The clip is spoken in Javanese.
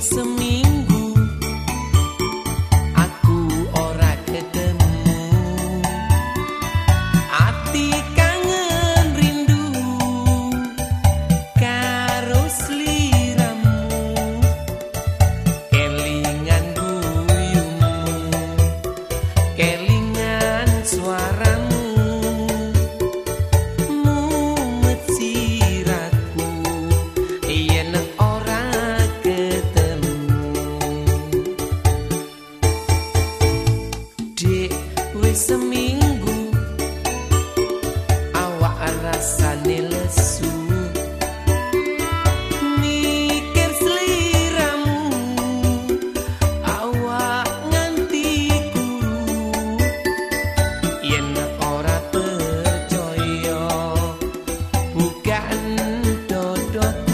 some me. gotten dot dot.